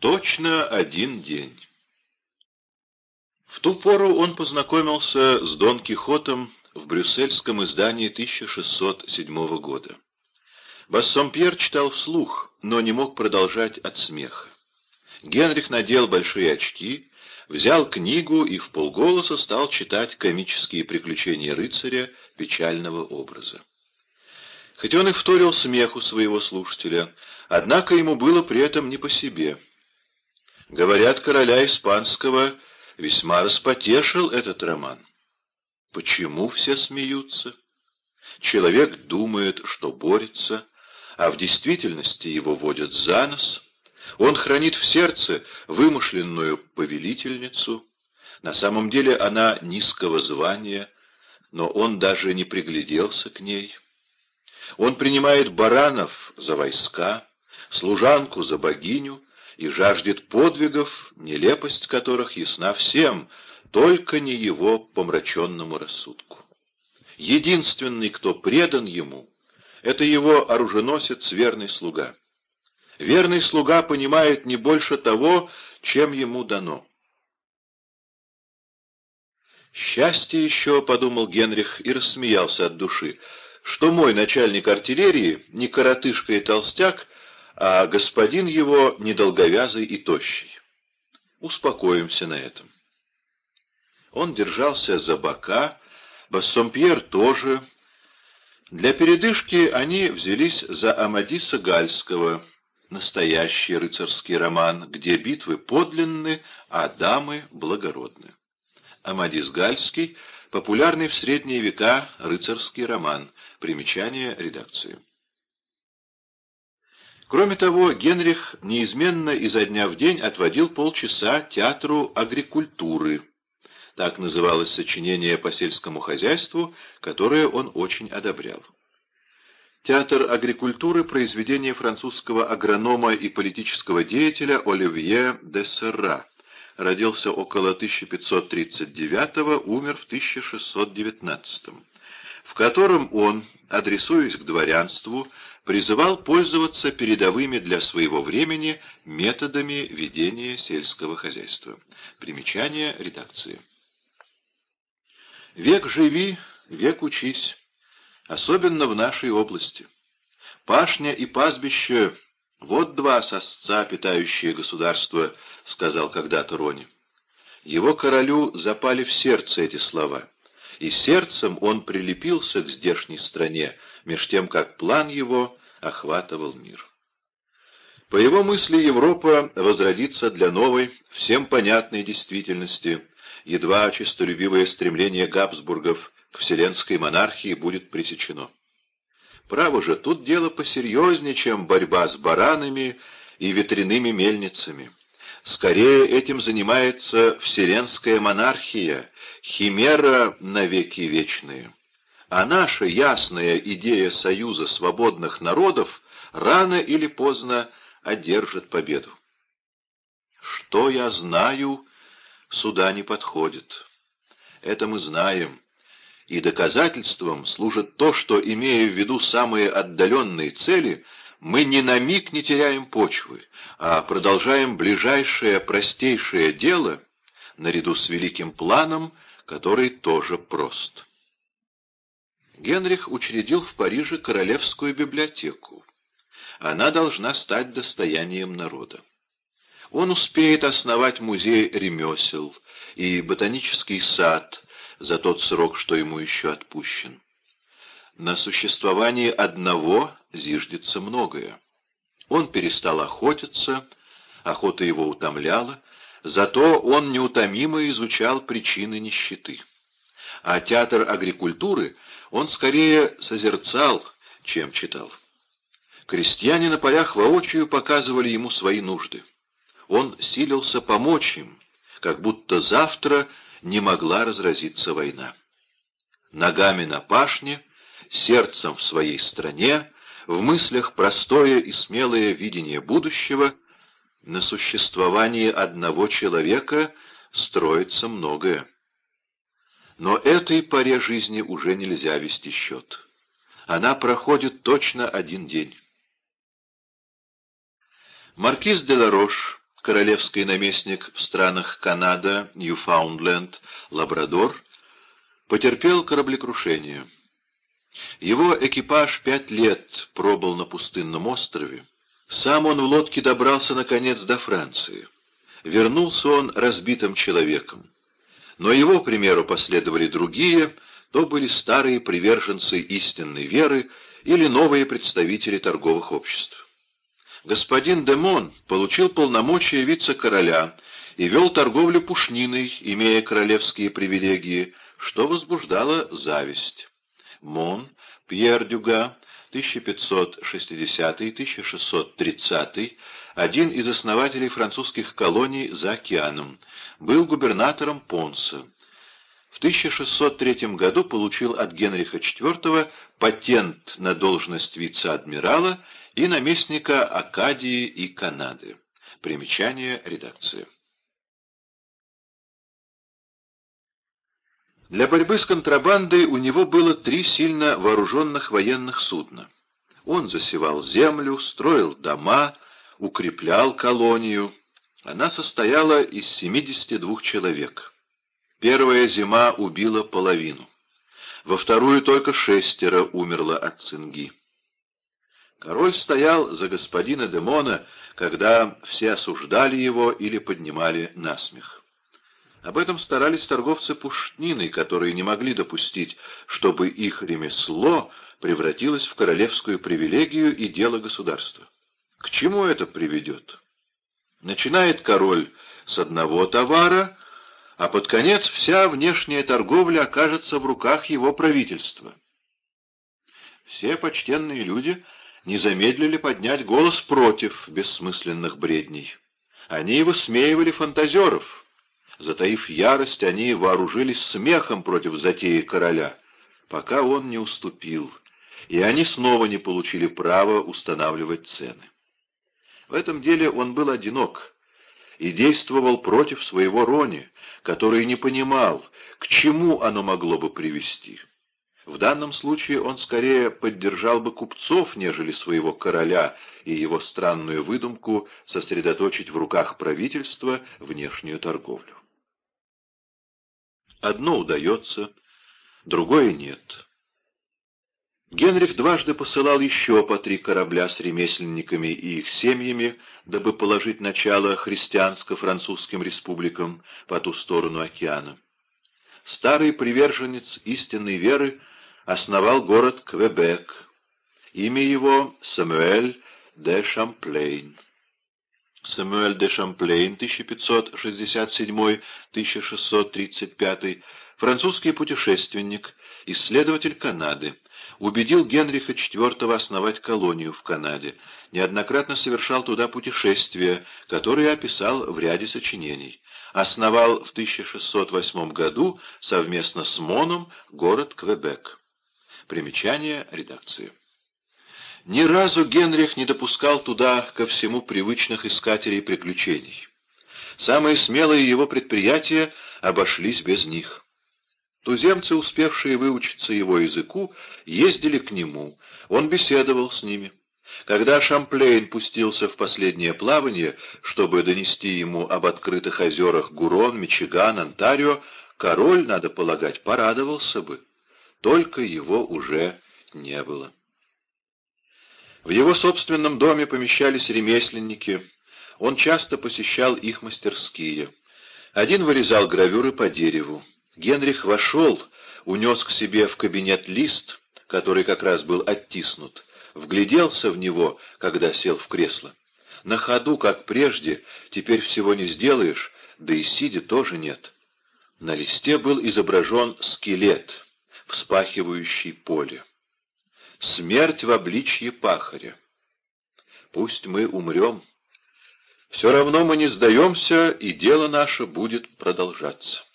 Точно один день. В ту пору он познакомился с Дон Кихотом в брюссельском издании 1607 года. Бассомпьер читал вслух, но не мог продолжать от смеха. Генрих надел большие очки, взял книгу и в полголоса стал читать комические приключения рыцаря печального образа. Хоть он и вторил смеху своего слушателя, однако ему было при этом не по себе — Говорят, короля испанского весьма распотешил этот роман. Почему все смеются? Человек думает, что борется, а в действительности его водят за нос. Он хранит в сердце вымышленную повелительницу. На самом деле она низкого звания, но он даже не пригляделся к ней. Он принимает баранов за войска, служанку за богиню, и жаждет подвигов, нелепость которых ясна всем, только не его помраченному рассудку. Единственный, кто предан ему, это его оруженосец, верный слуга. Верный слуга понимает не больше того, чем ему дано. «Счастье еще», — подумал Генрих и рассмеялся от души, — «что мой начальник артиллерии, не коротышка и толстяк, а господин его недолговязый и тощий. Успокоимся на этом. Он держался за бока, Бассомпьер тоже. Для передышки они взялись за Амадиса Гальского, настоящий рыцарский роман, где битвы подлинны, а дамы благородны. Амадис Гальский — популярный в средние века рыцарский роман, примечание редакции. Кроме того, Генрих неизменно изо дня в день отводил полчаса театру агрикультуры. Так называлось сочинение по сельскому хозяйству, которое он очень одобрял. Театр агрикультуры – произведение французского агронома и политического деятеля Оливье де Серра. Родился около 1539 умер в 1619 в котором он, адресуясь к дворянству, призывал пользоваться передовыми для своего времени методами ведения сельского хозяйства. Примечание редакции. Век живи, век учись, особенно в нашей области. Пашня и пастбище — вот два сосца, питающие государство, — сказал когда-то Рони. Его королю запали в сердце эти слова — и сердцем он прилепился к здешней стране, меж тем, как план его охватывал мир. По его мысли Европа возродится для новой, всем понятной действительности, едва честолюбивое стремление Габсбургов к вселенской монархии будет пресечено. Право же, тут дело посерьезнее, чем борьба с баранами и ветряными мельницами. Скорее этим занимается вселенская монархия, химера навеки вечные. А наша ясная идея союза свободных народов рано или поздно одержит победу. Что я знаю, сюда не подходит. Это мы знаем. И доказательством служит то, что, имея в виду самые отдаленные цели, мы ни на миг не теряем почвы, а продолжаем ближайшее простейшее дело наряду с великим планом, который тоже прост. Генрих учредил в Париже Королевскую библиотеку. Она должна стать достоянием народа. Он успеет основать музей ремесел и ботанический сад за тот срок, что ему еще отпущен. На существовании одного зиждется многое. Он перестал охотиться, охота его утомляла, зато он неутомимо изучал причины нищеты. А театр агрикультуры он скорее созерцал, чем читал. Крестьяне на полях воочию показывали ему свои нужды. Он силился помочь им, как будто завтра не могла разразиться война. Ногами на пашне сердцем в своей стране, в мыслях простое и смелое видение будущего, на существовании одного человека строится многое. Но этой поре жизни уже нельзя вести счет. Она проходит точно один день. Маркиз де Ларош, королевский наместник в странах Канада, Ньюфаундленд, Лабрадор, потерпел кораблекрушение. Его экипаж пять лет пробыл на пустынном острове. Сам он в лодке добрался, наконец, до Франции. Вернулся он разбитым человеком. Но его примеру последовали другие, то были старые приверженцы истинной веры или новые представители торговых обществ. Господин Демон получил полномочия вице-короля и вел торговлю пушниной, имея королевские привилегии, что возбуждало зависть. Мон, Пьер Дюга, 1560-1630, один из основателей французских колоний за океаном, был губернатором Понса. В 1603 году получил от Генриха IV патент на должность вице-адмирала и наместника Акадии и Канады. Примечание редакции. Для борьбы с контрабандой у него было три сильно вооруженных военных судна. Он засевал землю, строил дома, укреплял колонию. Она состояла из 72 человек. Первая зима убила половину. Во вторую только шестеро умерло от цинги. Король стоял за господина Демона, когда все осуждали его или поднимали насмех. Об этом старались торговцы пушниной, которые не могли допустить, чтобы их ремесло превратилось в королевскую привилегию и дело государства. К чему это приведет? Начинает король с одного товара, а под конец вся внешняя торговля окажется в руках его правительства. Все почтенные люди не замедлили поднять голос против бессмысленных бредней. Они высмеивали фантазеров — Затаив ярость, они вооружились смехом против затеи короля, пока он не уступил, и они снова не получили права устанавливать цены. В этом деле он был одинок и действовал против своего Рони, который не понимал, к чему оно могло бы привести. В данном случае он скорее поддержал бы купцов, нежели своего короля и его странную выдумку сосредоточить в руках правительства внешнюю торговлю. Одно удается, другое нет. Генрих дважды посылал еще по три корабля с ремесленниками и их семьями, дабы положить начало христианско-французским республикам по ту сторону океана. Старый приверженец истинной веры основал город Квебек. Имя его Самуэль де Шамплейн. Самуэль де Шамплейн, 1567-1635, французский путешественник, исследователь Канады, убедил Генриха IV основать колонию в Канаде, неоднократно совершал туда путешествия, которые описал в ряде сочинений. Основал в 1608 году совместно с Моном город Квебек. Примечание редакции. Ни разу Генрих не допускал туда ко всему привычных искателей приключений. Самые смелые его предприятия обошлись без них. Туземцы, успевшие выучиться его языку, ездили к нему, он беседовал с ними. Когда Шамплейн пустился в последнее плавание, чтобы донести ему об открытых озерах Гурон, Мичиган, Онтарио, король, надо полагать, порадовался бы. Только его уже не было. В его собственном доме помещались ремесленники. Он часто посещал их мастерские. Один вырезал гравюры по дереву. Генрих вошел, унес к себе в кабинет лист, который как раз был оттиснут, вгляделся в него, когда сел в кресло. На ходу, как прежде, теперь всего не сделаешь, да и сидя тоже нет. На листе был изображен скелет, вспахивающий поле смерть в обличье пахаря. Пусть мы умрем, все равно мы не сдаемся, и дело наше будет продолжаться.